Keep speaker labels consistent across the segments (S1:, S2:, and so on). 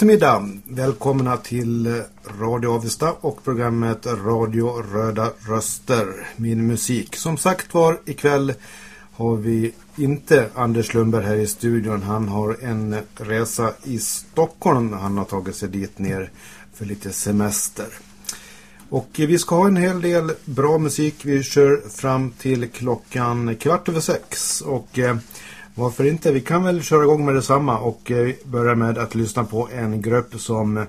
S1: God eftermiddag! Välkomna till Radio Avesta och programmet Radio Röda Röster. Min musik. Som sagt var ikväll har vi inte Anders Lundberg här i studion. Han har en resa i Stockholm. Han har tagit sig dit ner för lite semester. Och vi ska ha en hel del bra musik. Vi kör fram till klockan kvart över sex. Och eh, varför inte? Vi kan väl köra igång med detsamma och eh, börja med att lyssna på en grupp som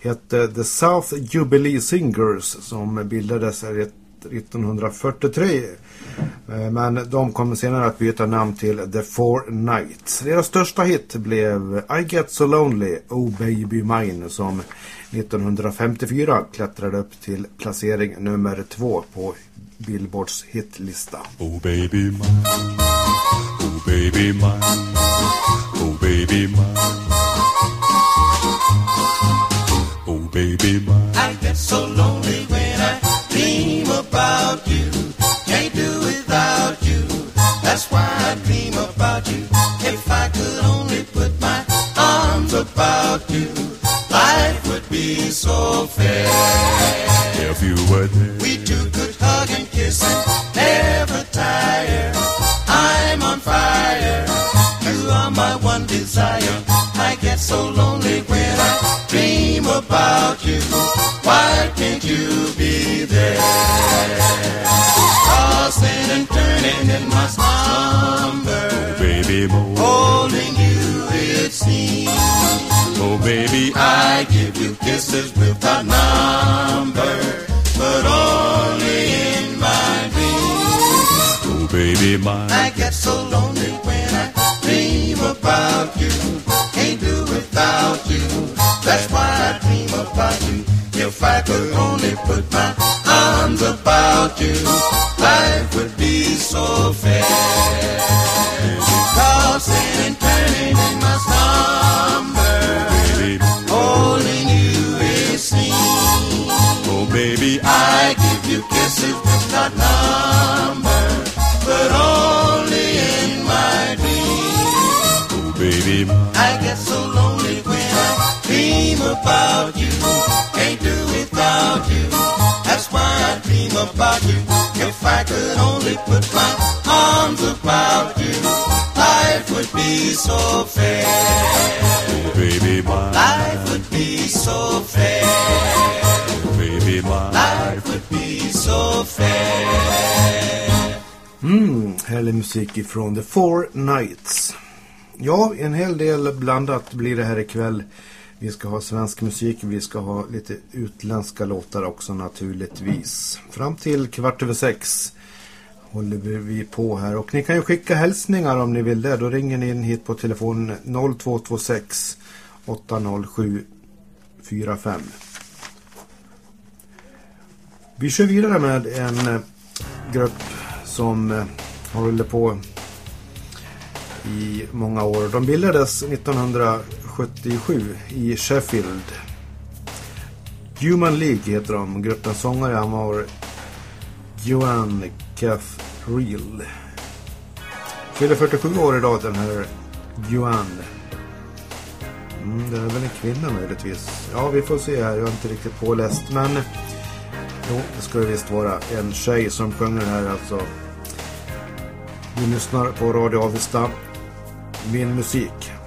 S1: hette The South Jubilee Singers som bildades 1943. Eh, men de kommer senare att byta namn till The Four Knights. Deras största hit blev I Get So Lonely, Oh Baby Mine som 1954 klättrade upp till placering nummer två på Billboards hitlista.
S2: Oh baby mine, oh baby mine, oh baby mine. Oh baby mine.
S3: I get so lonely when I dream about you. Can't do without you. That's why I dream about you. If I could only put my arms about you, life would be so fair.
S2: If you were there,
S3: We two I get so lonely when I dream about you. Why can't you be there? Tossing and turning in my slumber.
S2: Oh, baby more.
S3: Holding you, it seems.
S2: Oh baby,
S3: I give you kisses without number, but only in my dreams.
S2: oh baby mine.
S3: I get so lonely when I dream about you. Without you. That's why I dream about you. If I could only put my arms about you, life would be so fair. Tossing and turning in my slumber, holding you it seems.
S2: oh baby,
S3: I give you kisses without number, about you. Can't do without you. That's why I dream about you. If I could only put my arms about you, life would be so fair.
S2: Oh baby mine.
S3: Life would be so fair.
S2: Oh baby mine.
S3: Life would be so fair.
S1: Mm, härlig musik ifrån The Four Knights. Ja, en hel del blandat blir det här ikväll. Vi ska ha svensk musik, vi ska ha lite utländska låtar också naturligtvis. Fram till kvart över sex håller vi på här. Och ni kan ju skicka hälsningar om ni vill det. Då ringer ni in hit på telefon 0226 807 45. Vi kör vidare med en eh, grupp som eh, håller har hållit på i många år. De bildades 1977 i Sheffield. Human League heter de. Gruppens sångare han var Johan Cathreel. Fyller 47 år idag den här Johan. Mm, det är väl en kvinna möjligtvis. Ja, vi får se här. Jag är inte riktigt påläst. Men jo, det ska det visst vara en tjej som sjunger här alltså. Vi lyssnar på Radio Avesta. Min musik.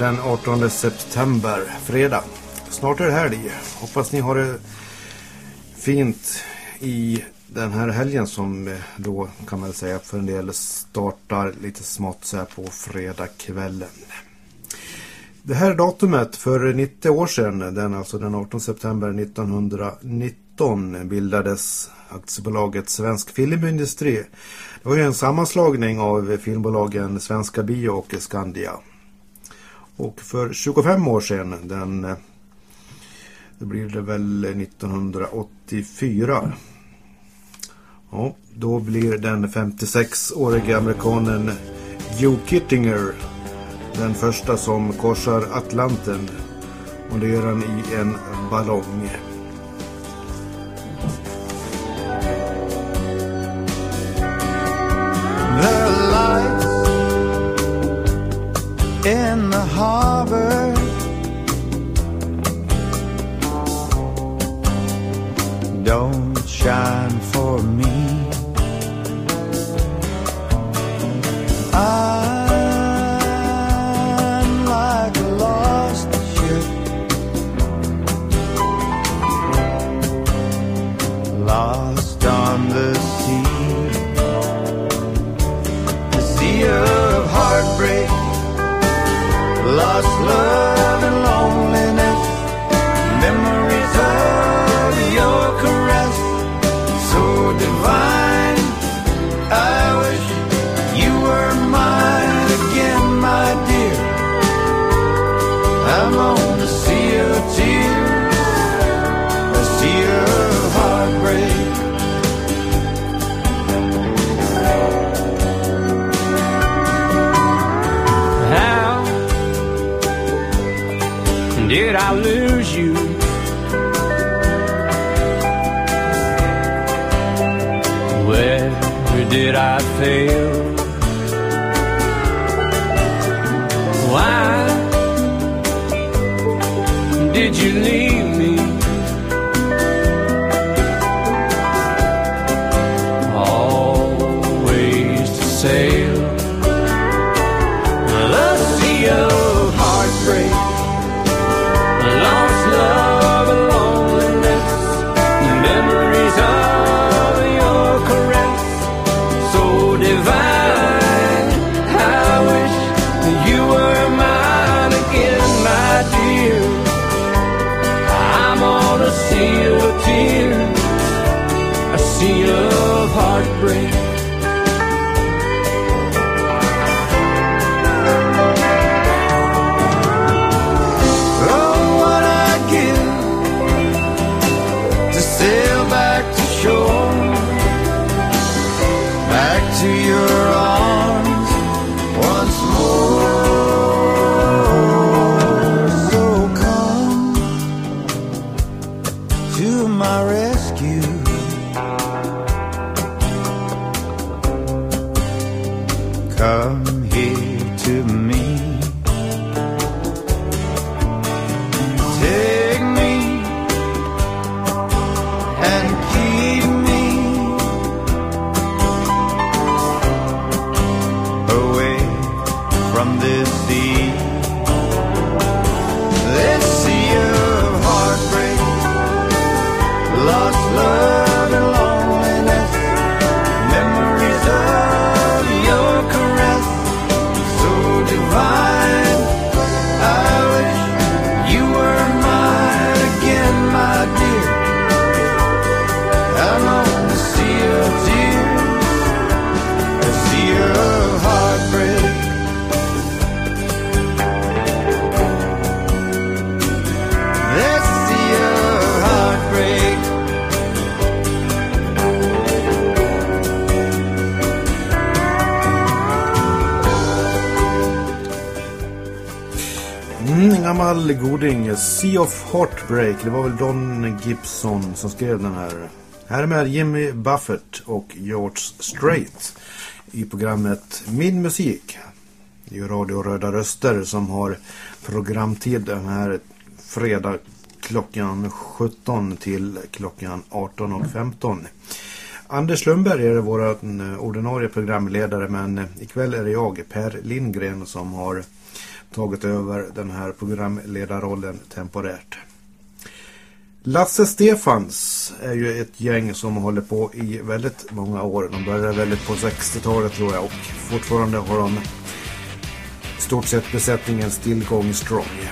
S1: Den 18 september, fredag. Snart är det helg. Hoppas ni har det fint i den här helgen som eh, då kan man säga för en del startar lite smått så här på fredagskvällen. Det här datumet för 90 år sedan, den, alltså den 18 september 1919 bildades aktiebolaget Svensk Filmindustri. Det var ju en sammanslagning av filmbolagen Svenska Bio och Skandia. Och för 25 år sedan, den, eh, det blir det väl 1984. Ja, då blir den 56-årige amerikanen Joe Kittinger den första som korsar Atlanten. Och det gör han i en ballong.
S4: Harbor. Heartbreak. Sea of Heartbreak.
S1: Det var väl Don Gibson som skrev den här. Här med Jimmy Buffett och George Strait i programmet Min Musik. Det är ju Radio Röda Röster som har programtid den här fredag klockan 17 till klockan 18.15. Anders Lundberg är vår ordinarie programledare men ikväll är det jag, Per Lindgren, som har tagit över den här programledarrollen temporärt. Lasse Stefans är ju ett gäng som håller på i väldigt många år. De började väldigt på 60-talet tror jag och fortfarande har de i stort sett besättningen still going strong.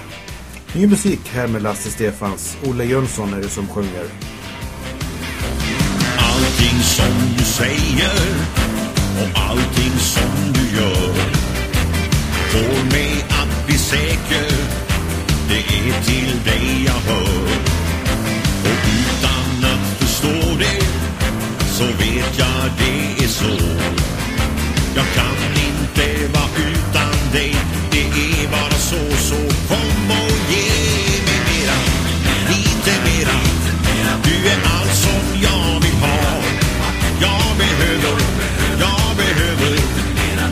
S1: Ny musik här med Lasse Stefans. Olle Jönsson är det som sjunger.
S2: Allting som du säger och allting som du gör får mig att bli säker. Det är till dig jag hör. Och utan att förstå det så vet jag det är så. Jag kan inte vara utan dig. Det är bara så så kom och ge mig mera. Lite mera. Du är allt som jag vill ha. Jag behöver, jag behöver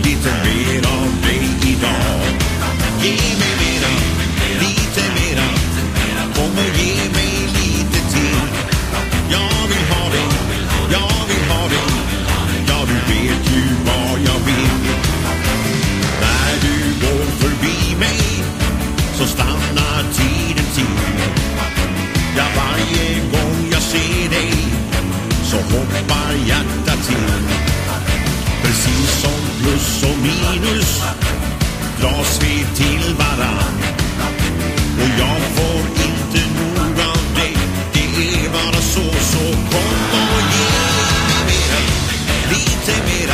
S2: lite mera. Klappar hjärtat till. Precis som plus och minus dras vi till varann. Och jag får inte nog av dig. Det är bara så, så kom och ge mig Lite mer.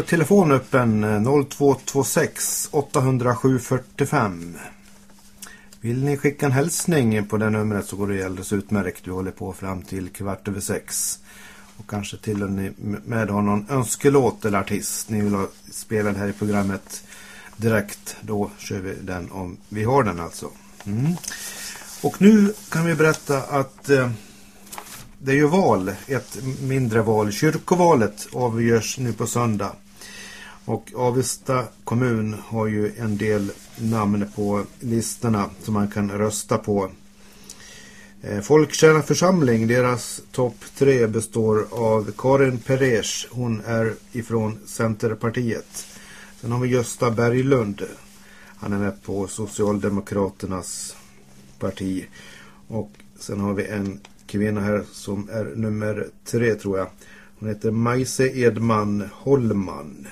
S1: Har telefon öppen 0226 807 45. Vill ni skicka en hälsning på det numret så går det alldeles utmärkt. Vi håller på fram till kvart över sex. Och kanske till och med har någon önskelåt eller artist ni vill ha spelad här i programmet direkt. Då kör vi den om vi har den alltså. Mm. Och nu kan vi berätta att eh, det är ju val, ett mindre val. Kyrkovalet avgörs nu på söndag. Och Avesta kommun har ju en del namn på listorna som man kan rösta på. Eh, Folkkära Folkkärna församling, deras topp tre består av Karin Peres. Hon är ifrån Centerpartiet. Sen har vi Gösta Berglund. Han är med på Socialdemokraternas parti. Och sen har vi en kvinna här som är nummer tre tror jag. Hon heter Majse Edman Holman.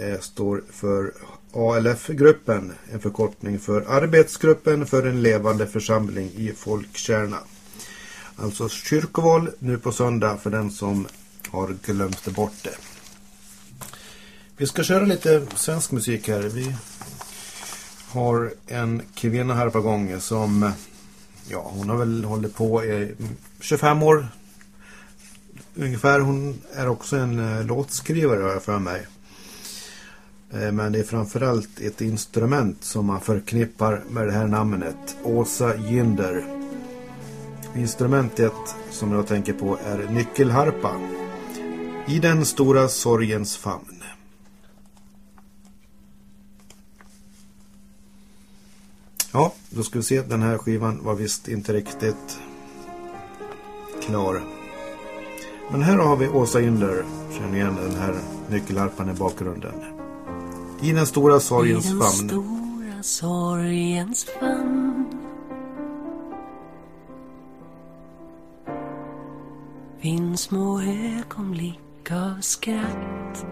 S1: Eh, står för ALF-gruppen, en förkortning för Arbetsgruppen för en levande församling i Folkkärna. Alltså kyrkoval nu på söndag för den som har glömt bort det. Vi ska köra lite svensk musik här. Vi har en kvinna här på gång som ja, hon har väl hållit på i 25 år ungefär. Hon är också en eh, låtskrivare har jag för mig. Eh, men det är framförallt ett instrument som man förknippar med det här namnet. Åsa Ginder. Instrumentet som jag tänker på är nyckelharpa. I den stora sorgens famn. Ja, då ska vi se. Den här skivan var visst inte riktigt klar. Men här har vi Åsa Ginder. Känner igen den här nyckelharpan i bakgrunden. I den stora sorgens
S5: I den
S1: famn.
S5: stora sorgens famn. Finns små ögonblick av skratt.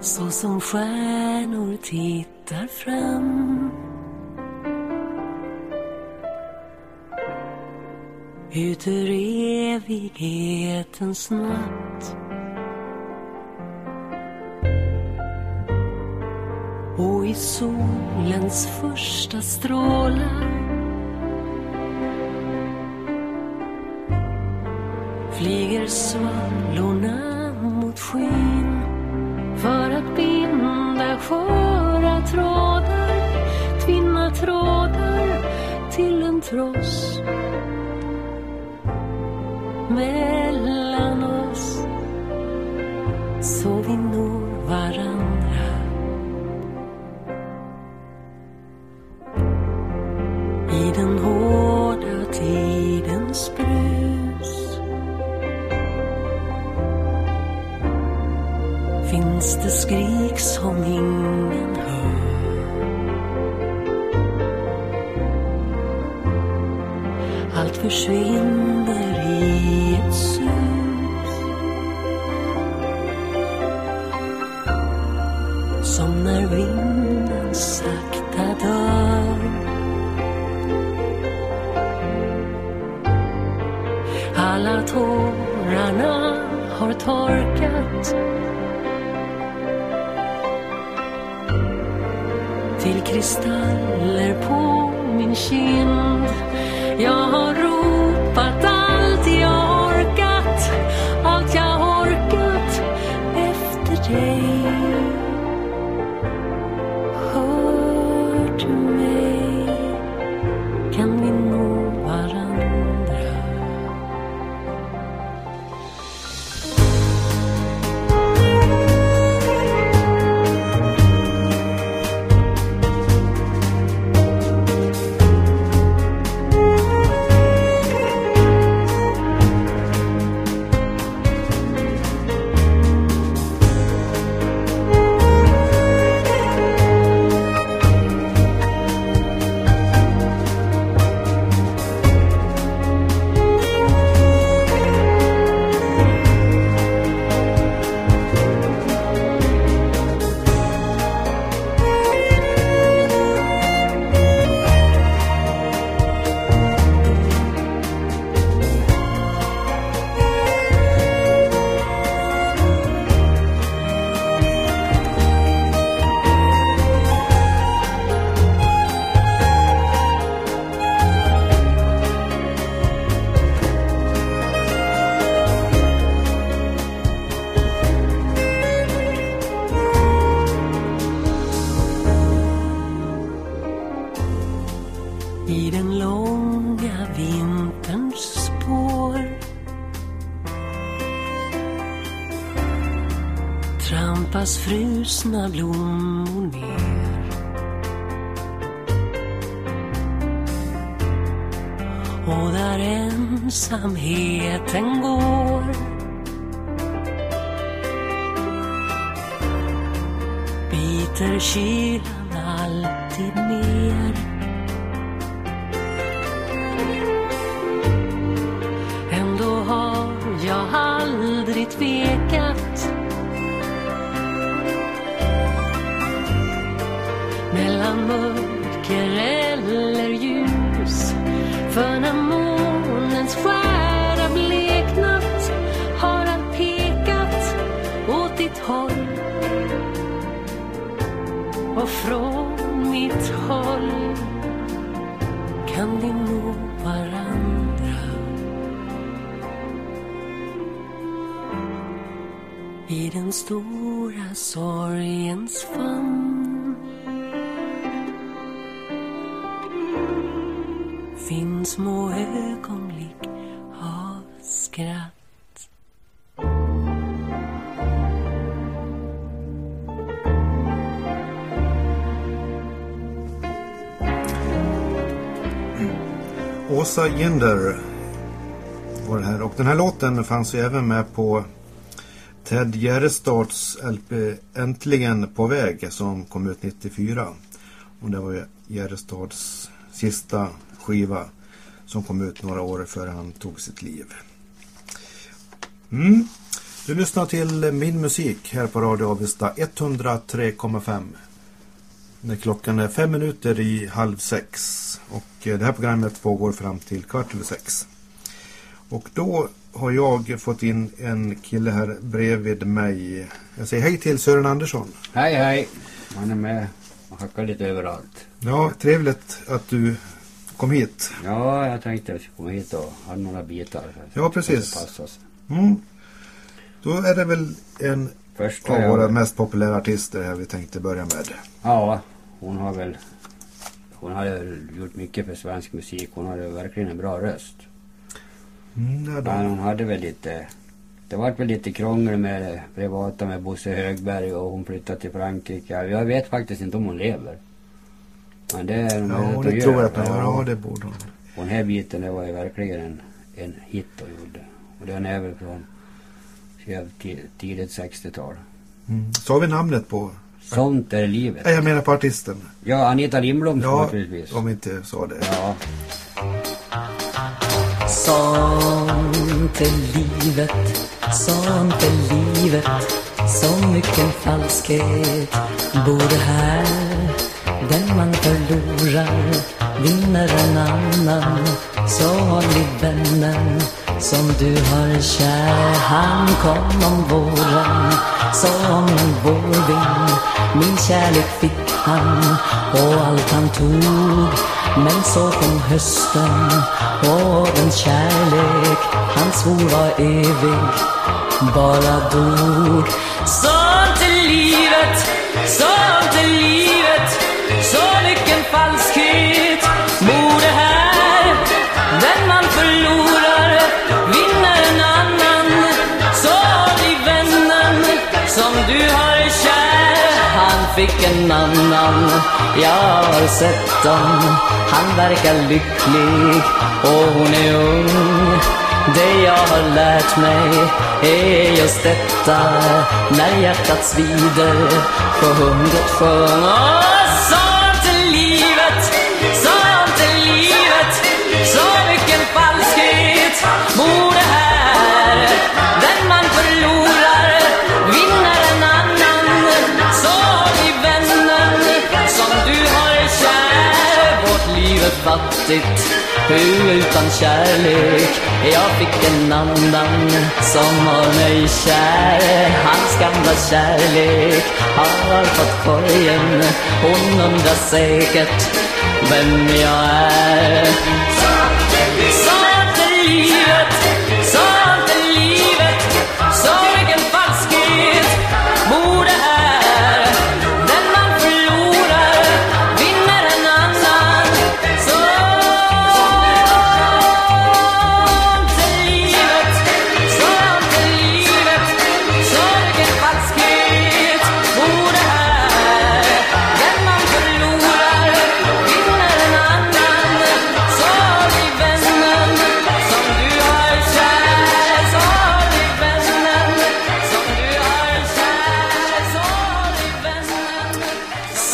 S5: Så som stjärnor tittar fram. Ut ur evighetens natt i solens första strålar Flyger svallorna mot skyn För att binda sköra trådar Tvinna trådar till en tross Mellan
S1: Åsa Ginder var det här. Och den här låten fanns ju även med på Ted Gärdestads LP Äntligen på väg som kom ut 94. Och det var ju Gärdestads sista skiva som kom ut några år före han tog sitt liv. Mm. Du lyssnar till min musik här på Radio Avesta 103,5. När klockan är fem minuter i halv sex. Och eh, det här programmet pågår fram till kvart över sex. Och då har jag fått in en kille här bredvid mig. Jag säger hej till Sören Andersson.
S6: Hej hej. Han är med och hackar lite överallt.
S1: Ja, trevligt att du kom hit.
S6: Ja, jag tänkte att jag skulle komma hit och ha några bitar.
S1: Ja, precis. Mm. Då är det väl en
S6: Först
S1: av våra
S6: jag...
S1: mest populära artister här vi tänkte börja med.
S6: Ja, hon har väl... Hon har gjort mycket för svensk musik. Hon hade verkligen en bra röst.
S1: Mm,
S6: Men hon hade väl lite... Det vart väl lite krångel med det privata med Bosse Högberg och hon flyttade till Frankrike. Jag vet faktiskt inte om hon lever. Men det är nog
S1: Ja, det tror jag att hon gör. Ja, det borde hon.
S6: Och den här biten det var ju verkligen en, en hit och gjorde. Och den är väl från tidigt 60-tal.
S1: Mm. Så har vi namnet på...
S6: Sånt är livet.
S1: Jag menar på artisten.
S6: Ja, Anita Lindblom
S1: Ja,
S6: naturligtvis.
S1: om vi inte sa det.
S6: Ja,
S7: Sånt är livet, sånt är livet Så mycket falskhet bor här Den man förlorar vinner en annan Så håll i vännen som du har kär Han kom om våren som en vårvind min kärlek fick han och allt han tog. Men så kom hösten och den kärlek han svor var evig bara dog. Sånt är livet, sånt är livet Så mycket falskhet. Bor det här Den man förlorar vinner en annan. Så blir vännen som du har fick en annan, jag har sett dem. Han verkar lycklig och hon är ung. Det jag har lärt mig är just detta. När hjärtat svider på hundret sjung Fattigt, liv utan kärlek. Jag fick en annan som har mig kär. Hans gamla kärlek har fått korgen. Hon undrar säkert vem jag är.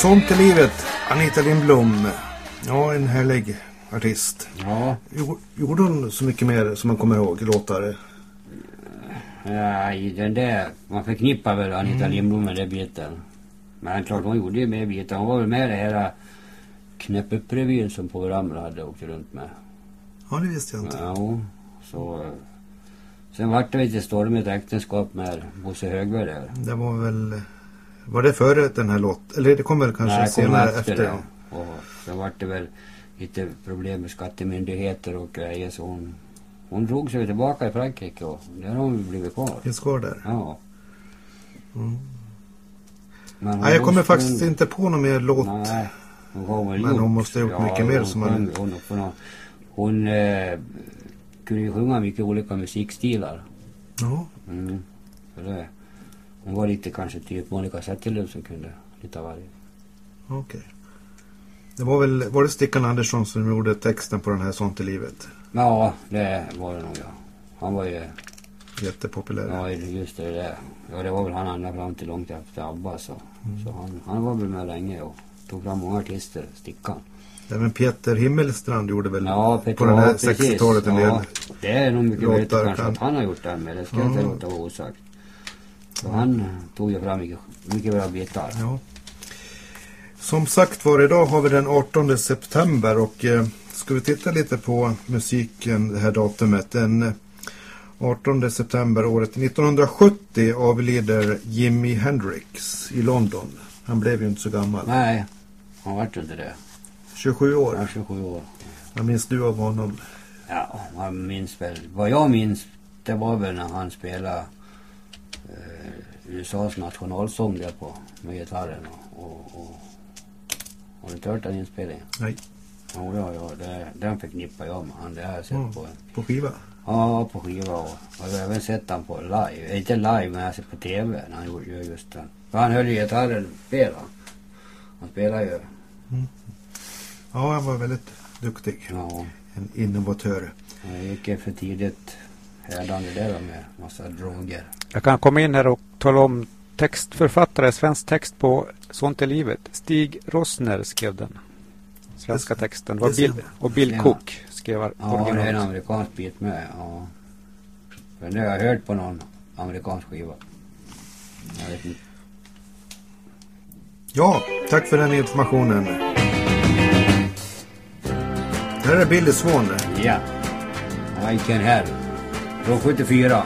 S7: Sånt är livet.
S1: Anita Lindblom. Ja, en härlig artist.
S6: Ja,
S1: Jo- Gjorde hon så mycket mer som man kommer ihåg? Låtar?
S6: ja, i den där, man förknippar väl Anita
S1: Mm.
S6: Lindblom med den biten. Men klart hon gjorde ju mer bitar. Hon var väl med i det här Knäpp upp-revyn som Povel Ramel hade åkt runt med.
S1: Ja, det visste jag inte.
S6: Ja, så... Sen vart det lite stormigt äktenskap med Bosse Högberg där.
S1: Det var väl... Var det före den här låten? Eller det kom väl kanske
S6: Nej,
S1: senare efter?
S6: det.
S1: ja.
S6: Och sen vart det väl lite problem med skattemyndigheter och grejer så hon, hon drog sig tillbaka i Frankrike och där har hon blivit kvar.
S1: Finns kvar där.
S6: Ja. Men hon
S1: Nej, jag kommer faktiskt inte på någon mer låt.
S6: Nej, hon
S1: Men
S6: gjort.
S1: hon måste ha gjort mycket mer
S6: hon
S1: som man-
S6: Hon, hon, hon, hon eh, kunde ju sjunga mycket olika musikstilar.
S1: Ja,
S6: Mm. Så det, hon var lite kanske typ Monica Zetterlund som kunde lite av varje.
S1: okej. Det var väl, var det Stickan Andersson som gjorde texten på den här Sånt i livet?
S6: Ja, det var det nog ja. Han var ju,
S1: Jättepopulär.
S6: ja just det där. Ja det var väl han ända fram till långt efter ABBA så. Så han, han var väl med länge och tog fram många artister, Stickan.
S1: Även Peter Himmelstrand gjorde väl
S6: Ja, Peter,
S1: på den här
S6: ja, precis.
S1: 60-talet en del.
S6: Ja, det är nog mycket möjligt kanske
S1: kan-
S6: att han har gjort den med. Det ska jag inte
S1: Ja.
S6: låta vara osagt. Så han eh, tog ju fram mycket, mycket bra bitar.
S1: Ja. Som sagt var, idag har vi den 18 september och eh, ska vi titta lite på musiken det här datumet. Den eh, 18 september året 1970 avlider Jimi Hendrix i London. Han blev ju inte så gammal.
S6: Nej, han vart inte det.
S1: 27
S6: Han
S1: år.
S6: var 27 år.
S1: Vad minns du av honom?
S6: Ja, man minns väl. Vad jag minns, det var väl när han spelade eh, USAs nationalsång där på med gitarren och, och, och har du inte hört den inspelningen?
S1: Nej,
S6: Jo, ja, ja, det, den förknippar jag med han. Det har jag sett
S1: Mm.
S6: på
S1: på skiva.
S6: Ja, på skiva och och jag har även sett han på live. Eh, Inte live, men alltså på TV när han gjorde- just den. För han höll ju gitarren spela. Han spelar ju.
S1: Ja, han var väldigt duktig.
S6: Ja,
S1: En innovatör.
S6: han gick för tidigt härdande där då med massa droger.
S8: Jag kan komma in här och tala om textförfattare, svensk text på Sånt är livet. Stig Rossner skrev den. Svenska texten. Det Bill, och Bill. Cook skrev
S6: Ja, det är en
S8: originalet.
S6: amerikansk bit med. Ja. För det har jag hört på någon amerikansk skiva. Jag vet inte.
S1: Ja, tack för den informationen. Här är Billy Swan.
S6: Ja. I can have. Från 74.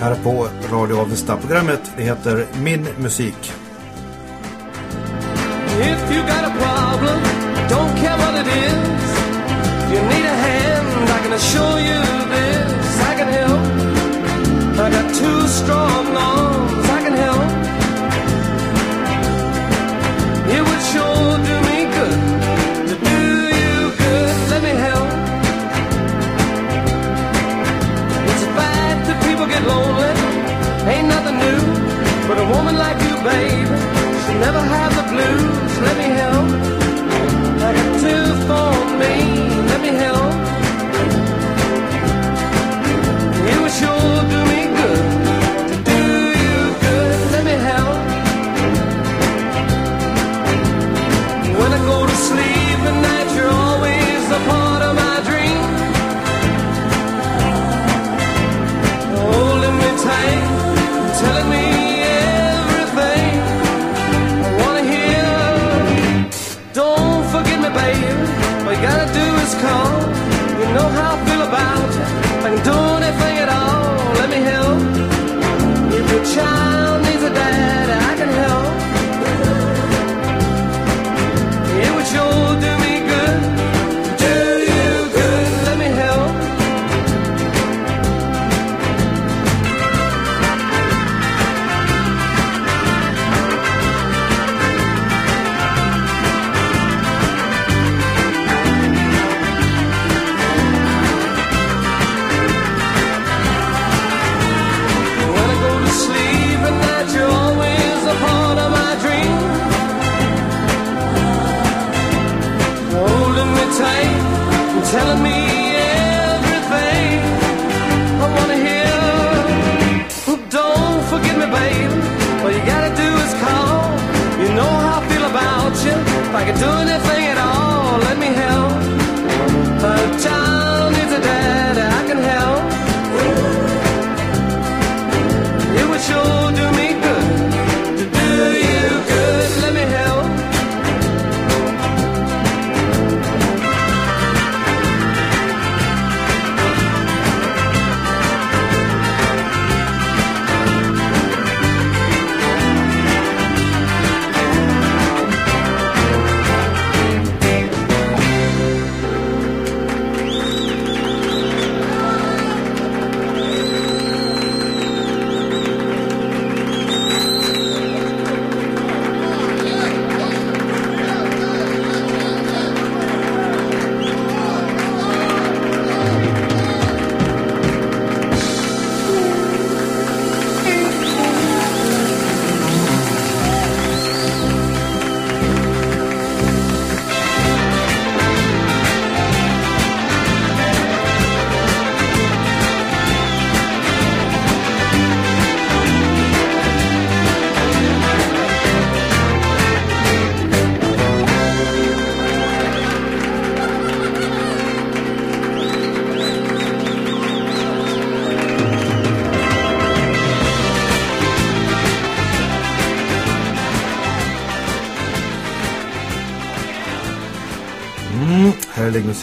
S1: Här på Radio Avesta. Programmet det heter Min musik.
S9: If you got a problem, don't care what it is. If you need a hand, I can assure you this. I can help.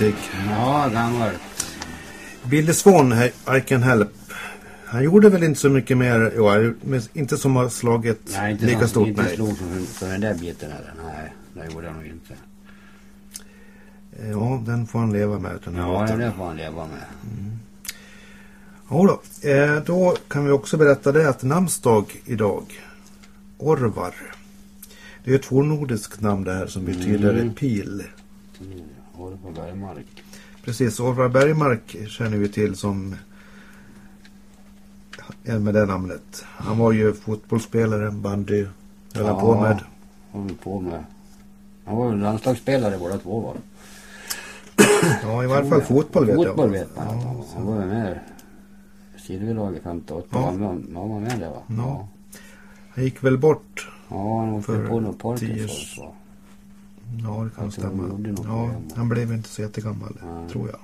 S1: Musik.
S6: Ja, gammal.
S1: Billy Swan, I can help. Han gjorde väl inte så mycket mer, men inte som har slagit
S6: Nej, inte
S1: lika stort.
S6: inte
S1: nej.
S6: stor som, som den där biten det. Nej, det gjorde han nog inte.
S1: Ja, den får han leva med. Den
S6: Ja, det får han leva med.
S1: Ja då. Eh, då kan vi också berätta det att namnsdag idag. Orvar. Det är ett fornnordiskt namn det här som betyder
S6: Mm.
S1: pil.
S6: Håller på Bergmark.
S1: Precis, Orvar Bergmark känner vi till som en med det namnet. Han var ju fotbollsspelare, bandy höll han på med.
S6: Höll på med. Han var ju landslagsspelare båda två var.
S1: Ja, i varje fall fotboll vet jag.
S6: Fotboll vet man.
S1: Ja,
S6: Han var ju med Silverlaget 58.
S1: Ja.
S6: Han var, var med där va?
S1: Ja. Han gick väl bort.
S6: Ja, han åkte på något va?
S1: Ja, det kan
S6: han
S1: stämma.
S6: något
S1: Ja, han blev inte så jättegammal,
S6: Nej.
S1: tror jag.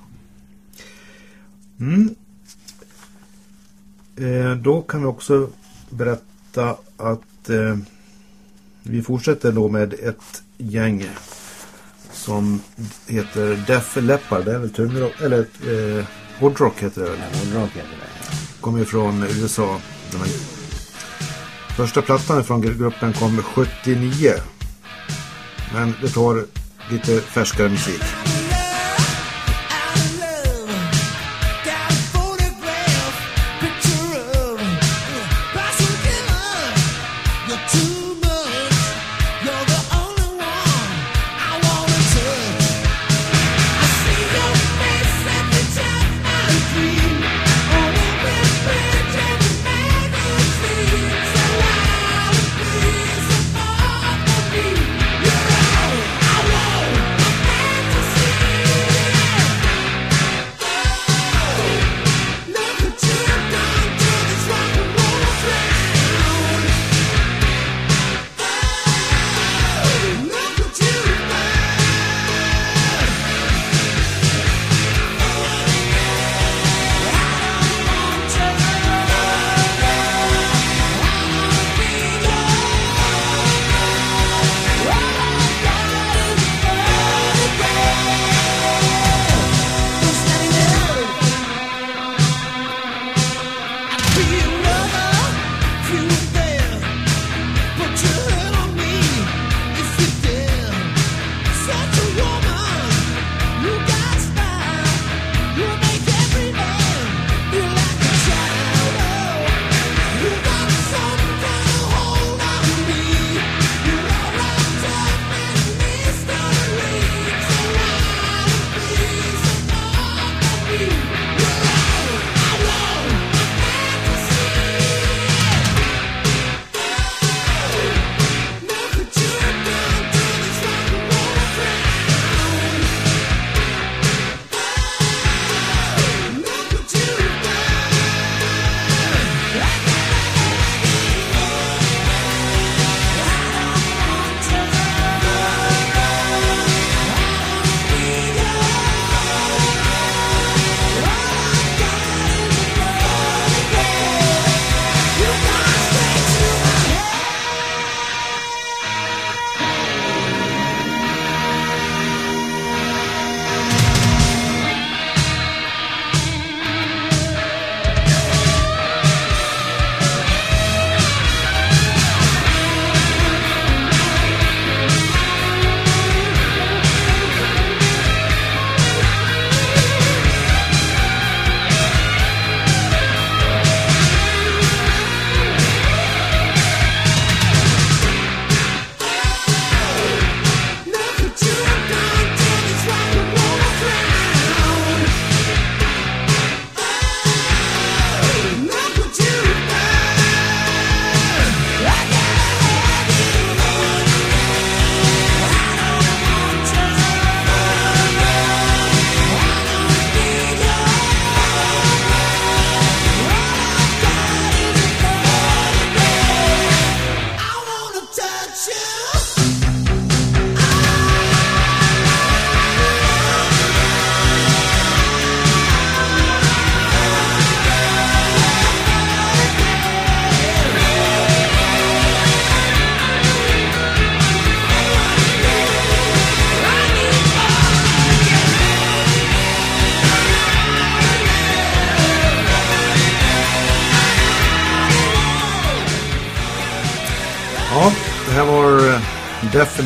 S1: Mm. Eh, då kan vi också berätta att eh, vi fortsätter då med ett gäng som heter Def Leppard. Det är väl tungrock, eller eh, hårdrock heter det väl.
S6: Ja, Hårdrock heter det.
S1: Kommer från USA. Första plattan från gruppen kom 79. Men det tar lite färskare musik.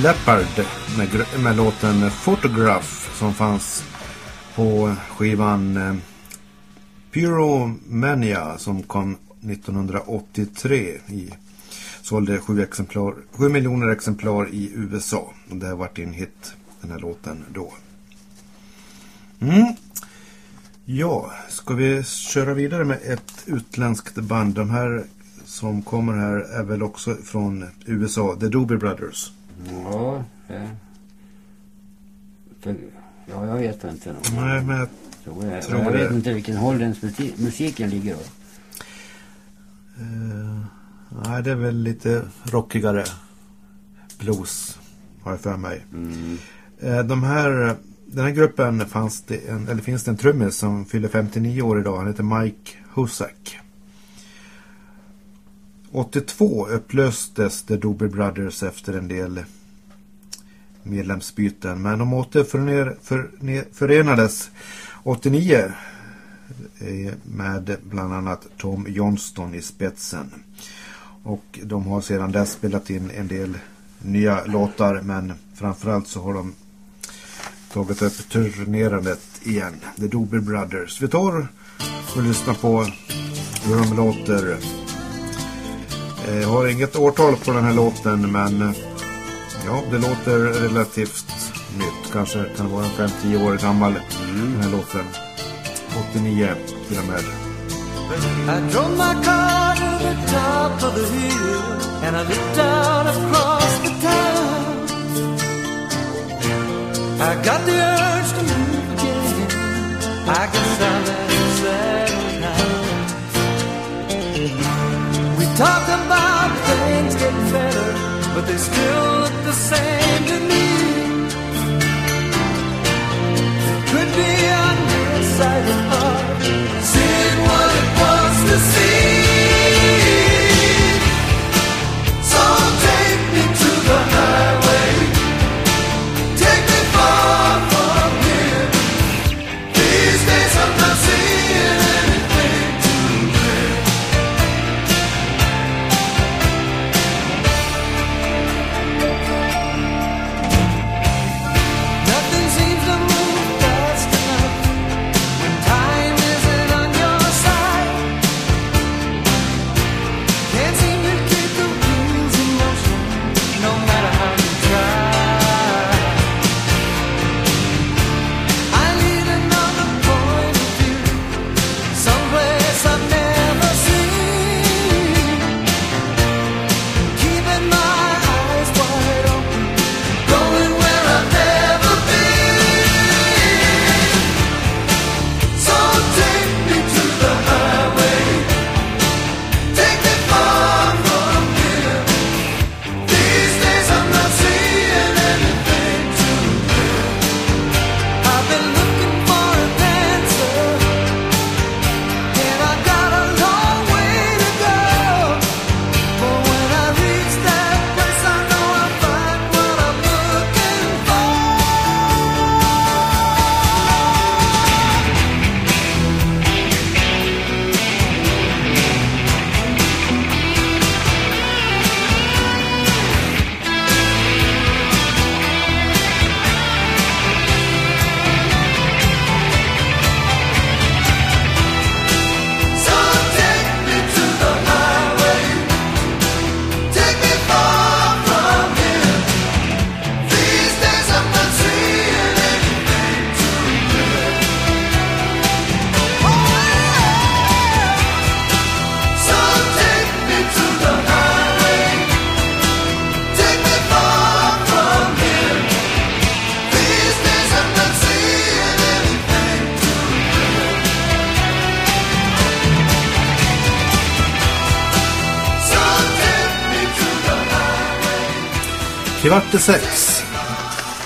S1: Leppard med, med låten Photograph som fanns på skivan eh, Pyromania som kom 1983 i sålde 7, exemplar, 7 miljoner exemplar i USA. Och det har varit en hit den här låten då. Mm. Ja, ska vi köra vidare med ett utländskt band. De här som kommer här är väl också från USA, The Doobie Brothers.
S6: Ja. För, ja, jag vet inte. Nog.
S1: Nej, men jag
S6: tror jag,
S1: tror
S6: jag vet
S1: det.
S6: inte vilken håll den musik, musiken ligger då.
S1: Eh, nej, det är väl lite rockigare blues har jag för mig. Eh, de här, den här gruppen fanns det en, eller finns det en trummis som fyller 59 år idag. Han heter Mike Husak. 82 upplöstes The Doobie Brothers efter en del medlemsbyten. Men de återförenades 89 eh, med bland annat Tom Johnston i spetsen. Och de har sedan dess spelat in en del nya låtar men framförallt så har de tagit upp turnerandet igen. The Doobie Brothers. Vi tar och lyssnar på hur de låter. Eh, Jag har inget årtal på den här låten men eh, ja, det låter relativt nytt. Kanske kan vara 5-10 år gammal den här låten. 89 till och med.
S9: I drove my car to the top of the hill and I looked out across the town. I got the urge to move again. I guess I'll talk about things getting better, but they still look the same to me. Could be on your side of heart, seeing what it wants to see.
S1: Kvart i sex.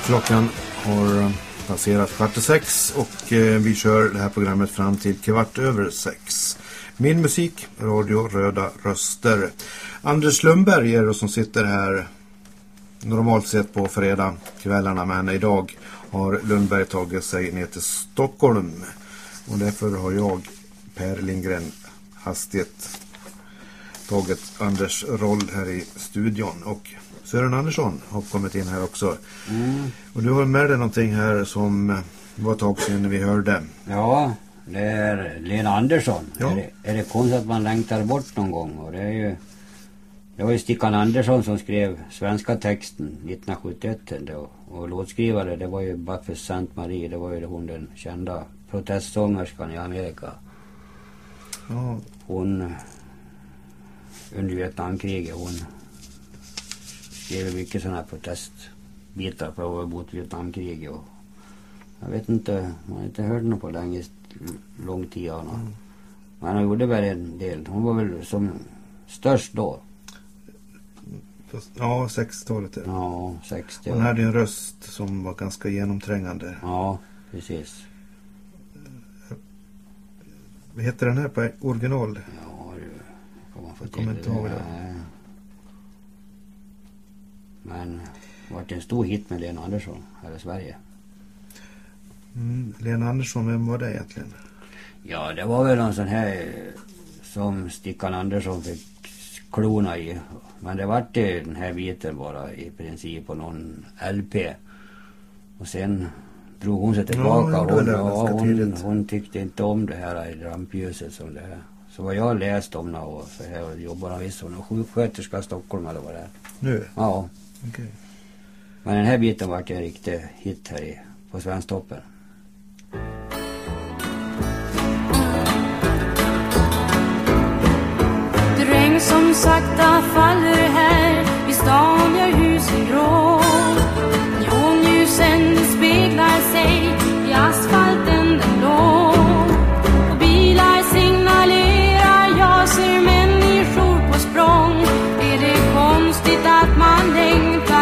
S1: Klockan har eh, passerat kvart i sex och eh, vi kör det här programmet fram till kvart över sex. Min musik, Radio Röda Röster. Anders Lundberg är det som sitter här normalt sett på fredag kvällarna men idag har Lundberg tagit sig ner till Stockholm och därför har jag, Per Lindgren, hastigt tagit Anders roll här i studion och Sören Andersson har kommit in här också.
S6: Mm.
S1: Och du har med dig någonting här som var ett tag sedan vi hörde.
S6: Ja, det är Lena Andersson.
S1: Ja.
S6: Är, det, är det konstigt att man längtar bort någon gång? Och det är ju... Det var ju Stickan Andersson som skrev svenska texten 1971. Då. Och låtskrivare det var ju Buffy St. Marie. Det var ju hon den kända protestsångerskan i Amerika.
S1: Ja,
S6: Hon under Vietnamkriget hon skrev mycket sådana här protestbitar på mot Vietnamkriget. Och jag vet inte, man har inte hört henne på länge, lång tid av henne. Men hon gjorde väl en del. Hon var väl som störst då.
S1: ja 60-talet. är det.
S6: Ja, 60
S1: Hon hade en röst som var ganska genomträngande.
S6: Ja, precis.
S1: Vad heter den här på original?
S6: Ja, du. Kan man få
S1: Jag kommer inte ihåg det.
S6: Men det vart en stor hit med Lena Andersson här i Sverige.
S1: Mm, Lena Andersson, vem var det egentligen?
S6: Ja, det var väl någon sån här eh, som Stickan Andersson fick klona i. Men det vart den här biten bara i princip på någon LP. Och sen drog hon sig tillbaka.
S1: Ja,
S6: hon, ja, hon, hon tyckte inte om det här i rampljuset som det här. Så vad jag läst om jobbar hon visst som någon sjuksköterska i Stockholm eller vad det är.
S1: Nu?
S6: Ja,
S1: Okej.
S6: men den här biten vart ju en riktig hit här i, på Svensktoppen.
S10: Regn som sakta faller här vid stan gör husen grå. Neonljusen speglar sig i asfalten den blå. Och bilar signalerar, jag ser människor på språng. Är det konstigt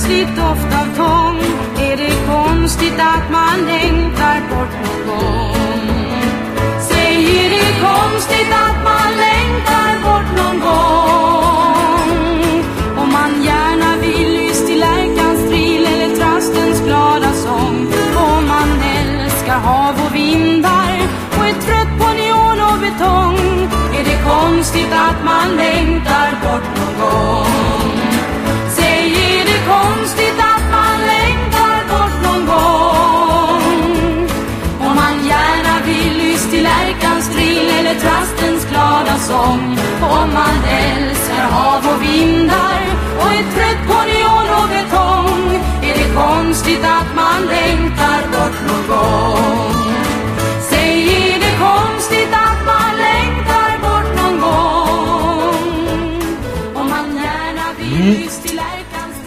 S10: plötsligt doft av tång Är det konstigt att man längtar bort någon gång? Säg, är det konstigt att man längtar bort någon gång? Om man gärna vill lyss till lärkans trill eller trastens glada sång Om man älskar hav och vindar och är trött på neon och betong Är det konstigt att man längtar bort någon gång? Är det konstigt att man längtar bort någon gång? Om man gärna vill lyss till lärkans trill eller trastens glada sång Om man älskar hav och vindar och är trött på neon och betong Är det konstigt att man längtar bort någon gång? Säg, är det konstigt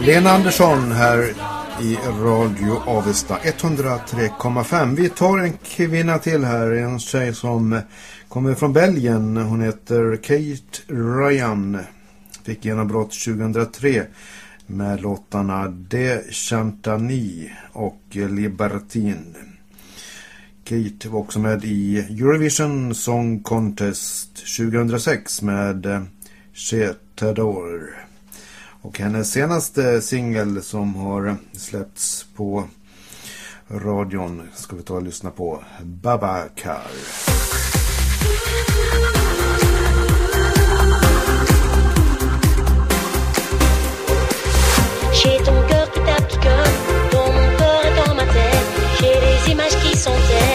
S1: Lena Andersson här i Radio Avesta 103,5. Vi tar en kvinna till här, en tjej som kommer från Belgien. Hon heter Kate Ryan. Fick genombrott 2003 med låtarna De Chantany och Libertine. Kate var också med i Eurovision Song Contest 2006 med Chetador. Che och hennes senaste singel som har släppts på radion ska vi ta och lyssna på. Babacar.
S11: J'ai ton cœur qui tape, qui colle, dont mon corps est dans ma tête. J'ai les images qui sont telles.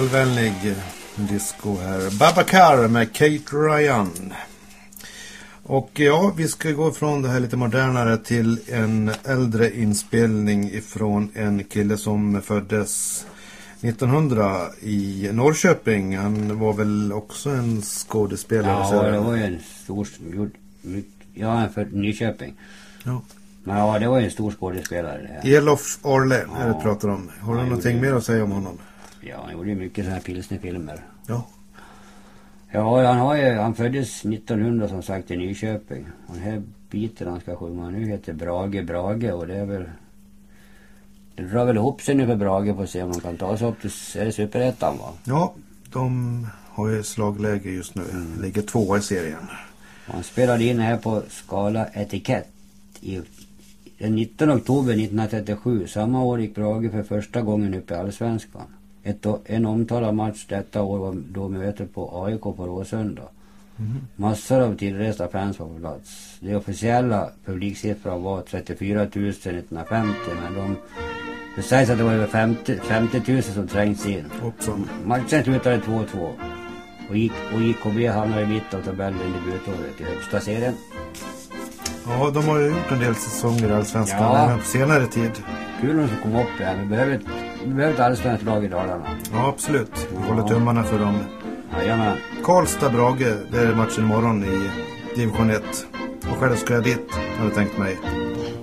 S11: En
S1: trallvänlig disco här. Babakar med Kate Ryan. Och ja, vi ska gå från det här lite modernare till en äldre inspelning ifrån en kille som föddes 1900 i Norrköping. Han var väl också en skådespelare?
S6: Ja, det var ju en stor... Ja, han född i Nyköping.
S1: Ja.
S6: Men ja, det var ju en stor skådespelare.
S1: Elof Orle är det
S6: Ja.
S1: pratar om. Har du
S6: Ja,
S1: någonting mer att säga om honom?
S6: Ja, han gjorde ju mycket sådana här pilsnerfilmer.
S1: Ja.
S6: Ja, han, har ju, han föddes 1900 som sagt i Nyköping. Och den här biten han ska sjunga nu heter Brage Brage och det är väl... Det drar väl ihop sig nu för Brage på att se om de kan ta sig upp till... Superettan va?
S1: Ja, de har ju slagläge just nu.
S6: Mm.
S1: Ligger tvåa i serien.
S6: Och han spelade in här på Skala Etikett i den 19 oktober 1937. Samma år gick Brage för första gången upp i Allsvenskan. Ett, en omtalad match detta år var då mötet på AIK på Råsunda. Massor av tillresta fans var på plats. De officiella publiksiffran var 34 000 1950 men de, det sägs att det var över 50, 50 000 som trängts in.
S1: Hoppsan.
S6: Matchen slutade 2-2. Och, gick, och IKB hamnade i mitten av tabellen i debutåret i högsta serien.
S1: Ja, de har ju gjort en del säsonger i Allsvenskan
S6: Ja.
S1: även på senare tid.
S6: Kul om de komma upp igen. Vi behöver ett, vi behöver ett allsvenskt lag i Dalarna.
S1: Ja, absolut. Vi håller tummarna för dem.
S6: Jajamän.
S1: Karlstad-Brage, det är matchen imorgon i division 1. Och själv ska jag dit, har jag tänkt mig.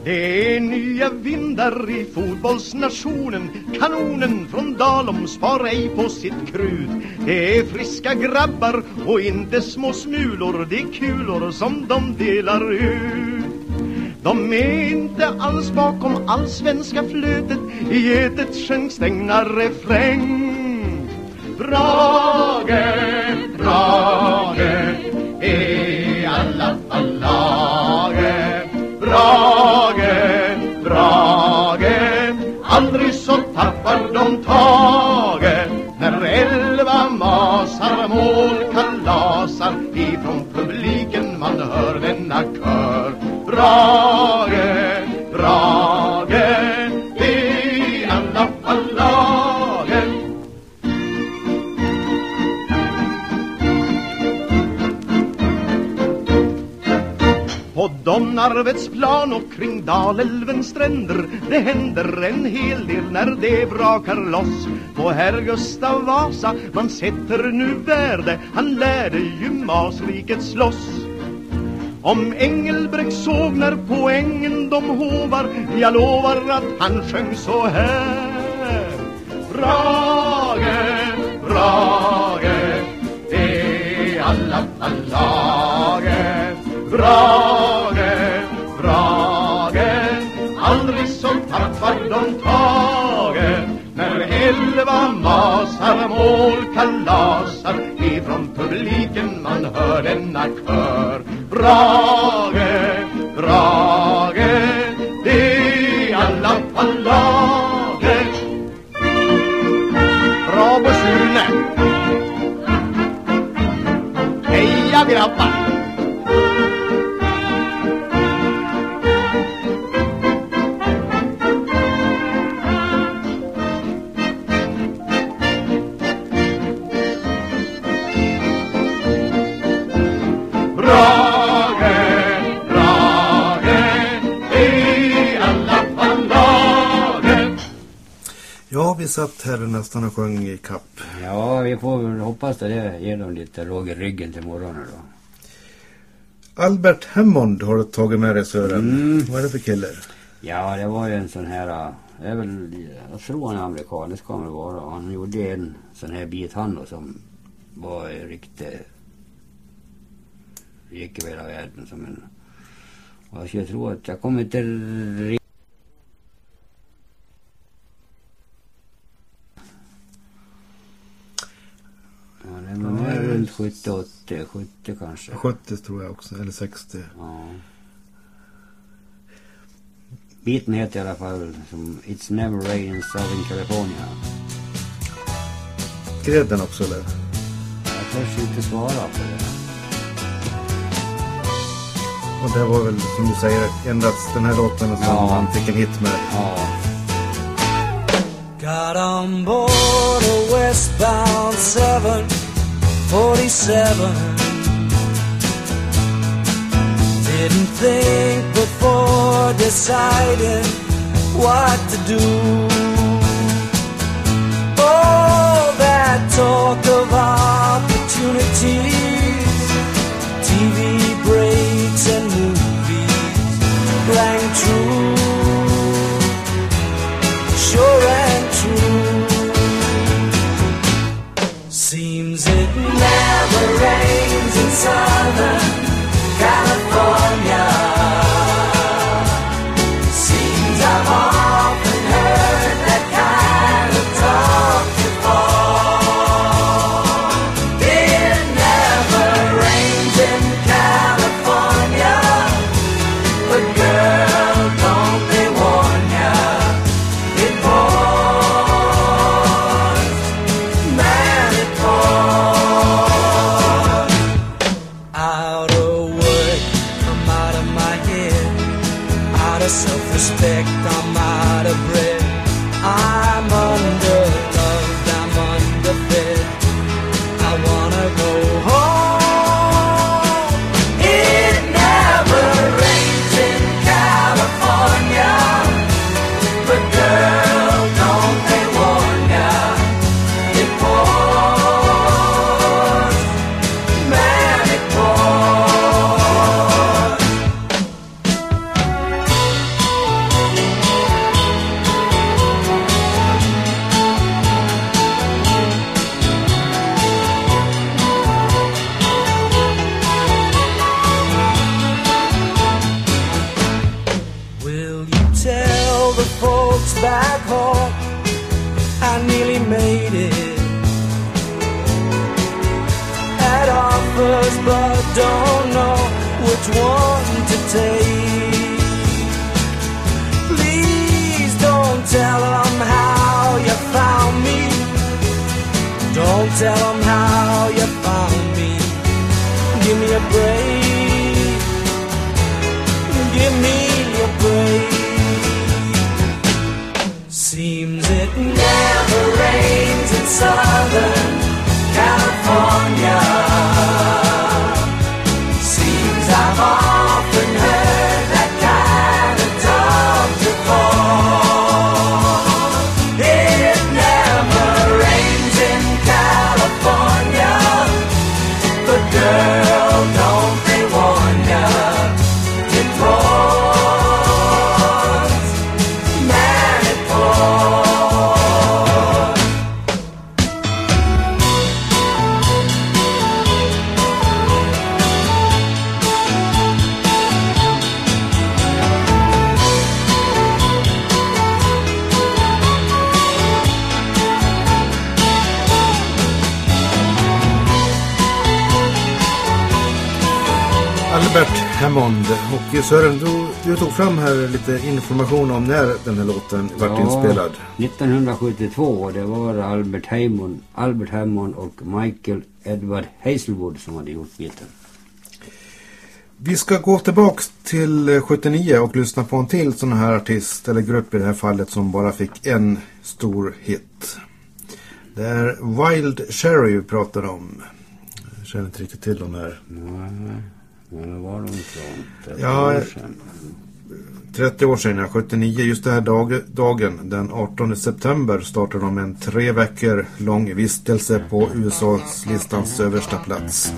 S12: Det är nya vindar i fotbollsnationen. Kanonen från Dalom spar ej på sitt krut. Det är friska grabbar och inte små smulor. Det är kulor som de delar ut. De är inte alls bakom allsvenska flötet I getet getets skönkstängda refräng Brage, Brage är Så tappar de taget När elva masar målkalasar Ifrån publiken man hör denna kör Bra! Domnarvets plan och kring Dalälvens stränder. Det händer en hel del när det brakar loss. På herr Gustav Vasa man sätter nu värde. Han lärde ju Masriket slåss. Om Engelbrekt såg när poängen de hovar Jag lovar att han sjöng så här. Brage, Brage Det är alla fall lage Brage, från Tage När elva masar målkalasar Ifrån publiken man hör denna kör Brage, Brage Det är alla fall laget Bra på Sune Heja grabbar.
S1: Vi satt här nästan och sjöng i kapp.
S6: Ja, vi får väl hoppas att det ger dem lite råg i ryggen till morgonen då.
S1: Albert Hammond har du tagit med dig Sören.
S6: Mm.
S1: Vad är det för kille?
S6: Ja, det var ju en sån här, det är väl, jag tror han är amerikan, det ska han väl vara. Han gjorde en sån här bit han då som var riktigt, gick över hela världen som en, och jag skulle tro att jag kommer inte ri- Ja, det är nog
S1: Ja,
S6: mer
S1: jag-
S6: runt 70, 80, 70 kanske.
S1: 70 tror jag också, eller 60.
S6: Ja. Biten heter i alla fall som It's Never Rain in Southern California.
S1: Skrev den också eller?
S6: Jag törs inte svara på det.
S1: Och det var väl som du säger endast den här låten som
S6: Ja.
S1: han fick en hit med.
S6: Ja.
S9: Got on board a westbound 747. Didn't think before deciding what to do. Oh, that talk of opportunities, TV breaks and never rains in Southern Offers, but don't know which one to take. Please don't tell them how you found me. Don't tell them how you found me. Give me a break. Give me a break. Seems it never rains in Southern California.
S13: Hammond. Och Sören, du, du tog fram här lite information om när den här låten vart inspelad.
S6: 1972 och det var Albert Hammond, Albert Hammond och Michael Edward Hazelwood som hade gjort biten.
S13: Vi ska gå tillbaks till eh, 79 och lyssna på en till sån här artist, eller grupp i det här fallet, som bara fick en stor hit. Det är Wild Cherry vi pratar om. Jag känner inte riktigt till dem här.
S6: Nej, men var de från? 30
S13: Ja,
S6: år sedan.
S13: 30 år sedan, ja, 79. Just den här dag, dagen, den 18 september, startade de en tre veckor lång vistelse på USAs listans översta plats.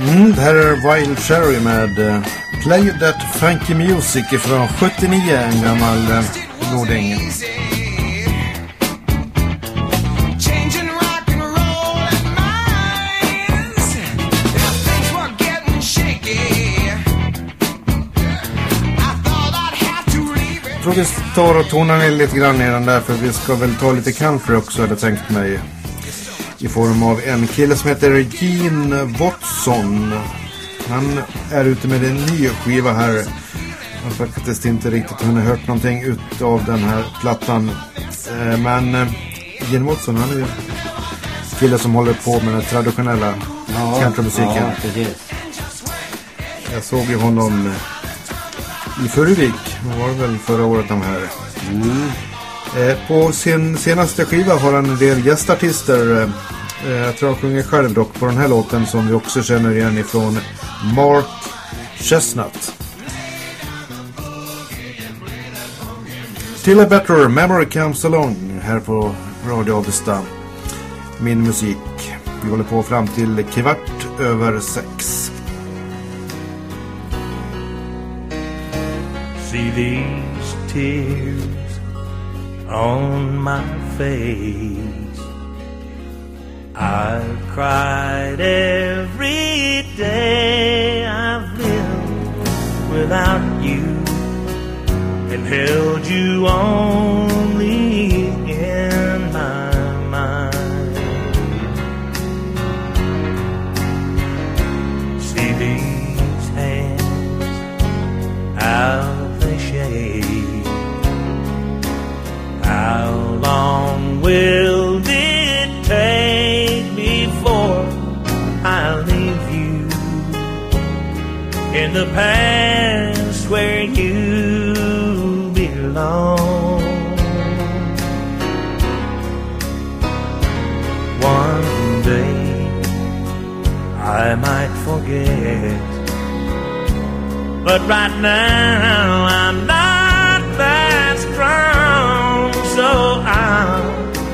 S13: Mm, det här är Wild Cherry med eh,
S1: Play That Funky Music från 79, en gammal eh, goding. Jag tror vi tar och tonar ner lite grann i den där för vi ska väl ta lite country också hade jag tänkt mig. I form av en kille som heter Gene Watson. Han är ute med en ny skiva här. Jag har faktiskt inte riktigt hunnit hört någonting utav den här plattan. Eh, Men eh, Gene Watson han är ju kille som håller på med den traditionella countrymusiken.
S6: Ja, precis.
S1: Jag såg ju honom i Furuvik. Det var väl förra året de här. Eh, Eh, på sin senaste skiva har han en del gästartister. Eh, eh, jag tror han sjunger själv dock på den här låten som vi också känner igen ifrån Mark Chestnut. Till a better memory comes along här på Radio Avesta. Min musik. Vi håller på fram till kvart över sex.
S14: See these tears on my face. I've cried every day I've lived without you and held you only will it take before I leave you in the past where you belong? One day I might forget. But right now I'm not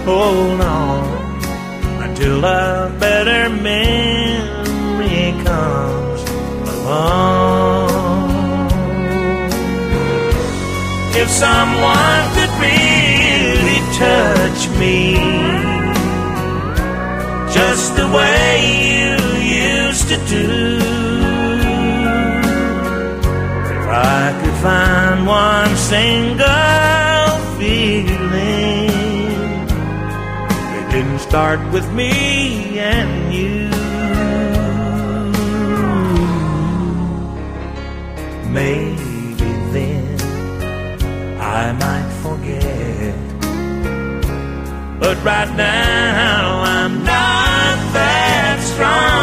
S14: hold on until a better memory comes along. If someone could really touch me just the way you used to do. If I could find one single start with me and you. Maybe then I might forget. But right now I'm not that strong,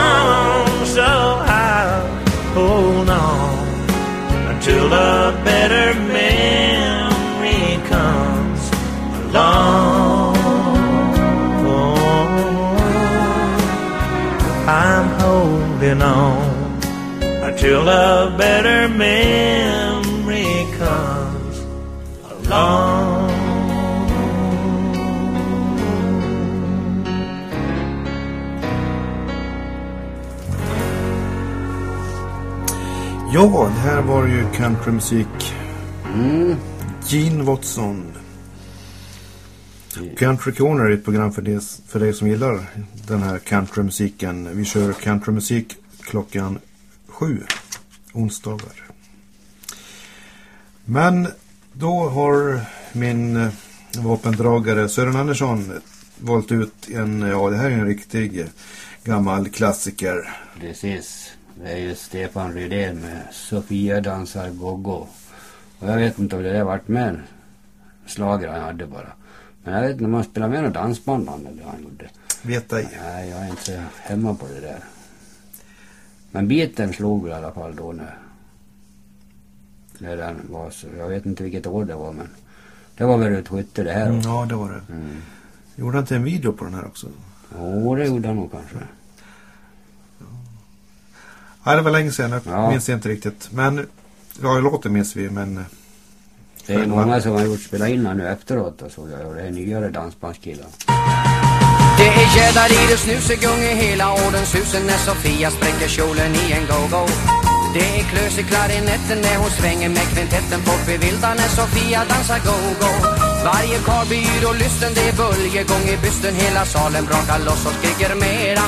S14: until a better memory comes along.
S1: Ja, det här var ju countrymusik. Gene Watson. Country Corner är ett program för, det, för dig som gillar den här countrymusiken. Vi kör countrymusik klockan sju onsdagar. Men då har min eh, vapendragare Sören Andersson valt ut en, ja det här är en riktig gammal klassiker.
S6: Precis. Det är ju Stefan Rydén med Sofia dansar gogo. Och jag vet inte om det där varit med slager han hade bara. Men jag vet inte om han spelade med något dansband han eller han gjorde.
S1: Vet ej.
S6: Nej, jag är inte hemma på det där. Men biten slog i alla fall då när, när den var så. Jag vet inte vilket år det var men det var väl runt 70 det här
S1: Mm, ja, det var det.
S6: Mm.
S1: Gjorde han inte en video på den här också?
S6: Jo, det gjorde han nog kanske.
S1: Ja, det var länge sedan. Jag
S6: Ja.
S1: minns inte riktigt. Men, ja, låten minns vi, men...
S6: Det är många som har gjort spela in nu efteråt och så. Det är nyare dansbandskillar.
S15: Det är jädrar i det snusegung i hela Ordenshusen när Sofia spräcker kjolen i en go-go. Det är klös i klarinetten när hon svänger med kvintetten Folk i vilda när Sofia dansar go-go. Varje karl byr och lysten det är böljegång i bysten. Hela salen brakar loss och skriker mera.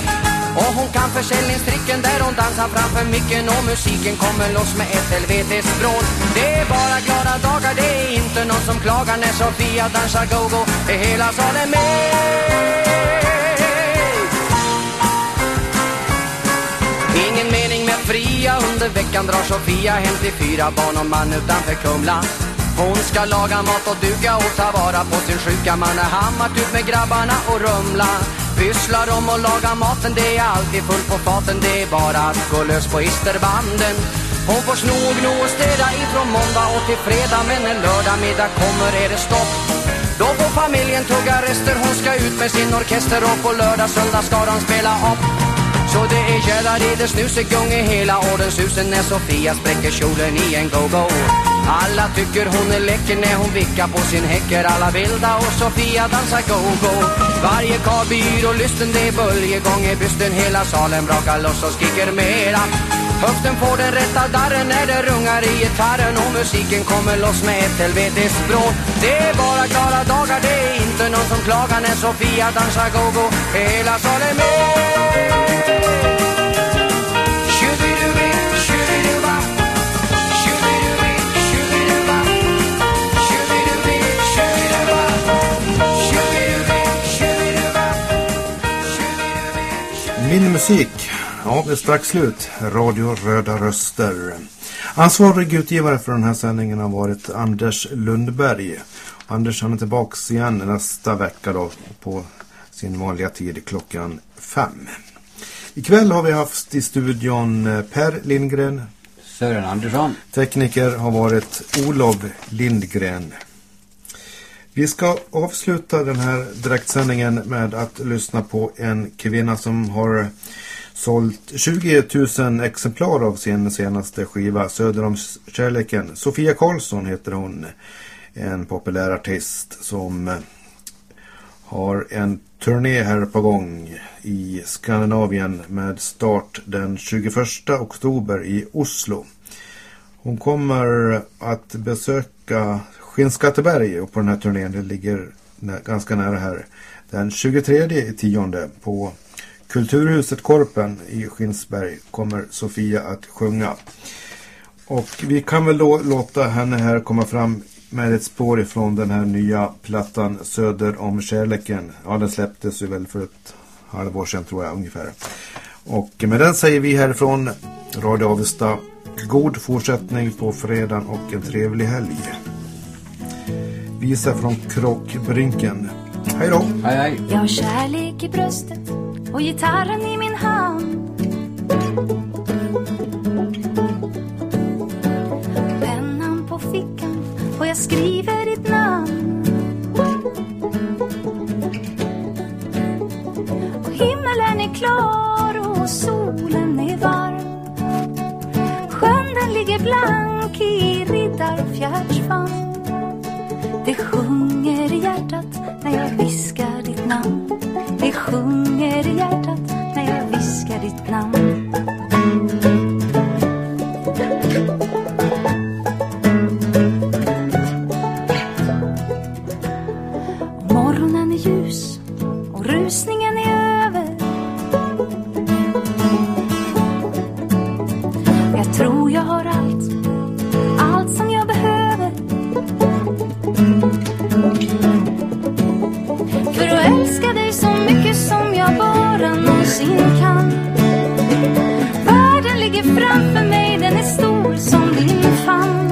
S15: Och hon kan försäljningstricken där hon dansar framför micken. Och musiken kommer loss med ett helvetes vrål Det är bara glada dagar, det är inte någon som klagar. När Sofia dansar go-go är hela salen med. Ingen mening med fria. Under veckan drar Sofia hem till fyra barn och man utanför Kumla. Hon ska laga mat och duka och ta vara på sin sjuka man. Är hammat ut med grabbarna och rumla Pysslar om och laga maten, det är alltid fullt på faten. Det är bara att gå lös på isterbanden. Hon får sno och gno och städa ifrån måndag och till fredag. Men en lördag middag kommer är det stopp. Då får familjen tugga rester, hon ska ut med sin orkester Och på lördag, söndag ska de spela upp så det är jävlar i det snuset i hela ordenshusen när Sofia spräcker kjolen i en go-go Alla tycker hon är läcker när hon vickar på sin häcker. Alla vilda och Sofia dansar go-go. Varje karbyr och lysten det är böljegång. I bysten Hela salen brakar loss och skriker mera. Höften får den rätta darren när det rungar i gitarren. Och musiken kommer loss med ett helvetes språk. Det är bara glada dagar, det är inte någon som klagar När Sofia dansar go-go, hela salen med.
S1: Min musik. Ja, det är strax slut. Radio Röda Röster. Ansvarig utgivare för den här sändningen har varit Anders Lundberg. Anders han är tillbaka igen nästa vecka då på sin vanliga tid klockan fem. Ikväll har vi haft i studion eh, Per Lindgren.
S6: Sören Andersson.
S1: Tekniker har varit Olof Lindgren. Vi ska avsluta den här direktsändningen med att lyssna på en kvinna som har sålt 20 000 exemplar av sin senaste skiva Söder om kärleken. Sofia Karlsson heter hon. En populär artist som har en turné här på gång i Skandinavien med start den 21 oktober i Oslo. Hon kommer att besöka Skinnskatteberg och på den här turnén, det ligger nä- ganska nära här, den 23 tionde på Kulturhuset Korpen i Skinsberg kommer Sofia att sjunga. Och vi kan väl då låta henne här komma fram med ett spår ifrån den här nya plattan Söder om kärleken. Ja, den släpptes ju väl för ett halvår sedan tror jag ungefär. Och med den säger vi härifrån Radio Avesta god fortsättning på fredagen och en trevlig helg. Visa från Krockbrinken. Hej då!
S6: Hej hej!
S10: Jag har kärlek i bröstet och gitarren i min hand. Och jag skriver ditt namn. Och himmelen är klar och solen är varm. Sjön den ligger blank i Riddarfjärdsfamn. Det sjunger i hjärtat när jag viskar ditt namn. Det sjunger i hjärtat när jag viskar ditt namn. Mycket som jag bara någonsin kan. Världen ligger framför mig, den är stor som din famn.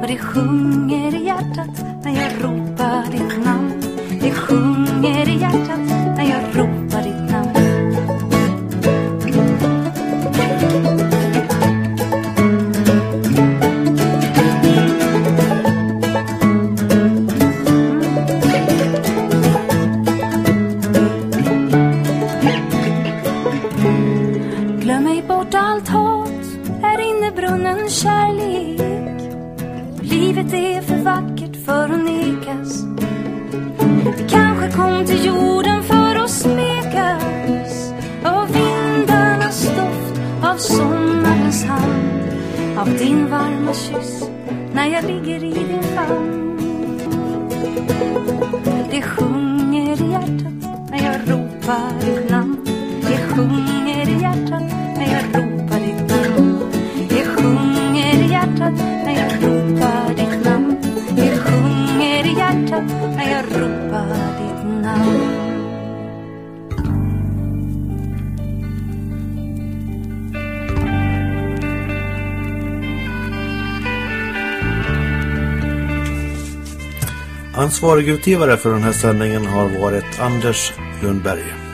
S10: Och det sjunger i hjärtat när jag ropar ditt namn. Det sjunger
S1: Ansvarig utgivare för den här sändningen har varit Anders Lundberg.